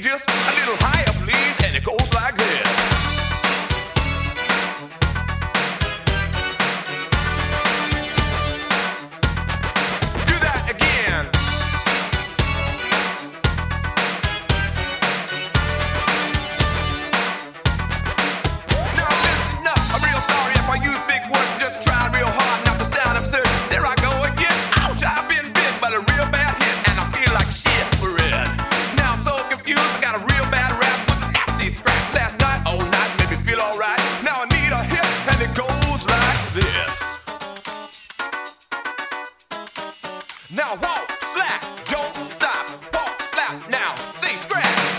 Just a little higher. Now walk, slap, don't stop, walk, slap, now say scratch.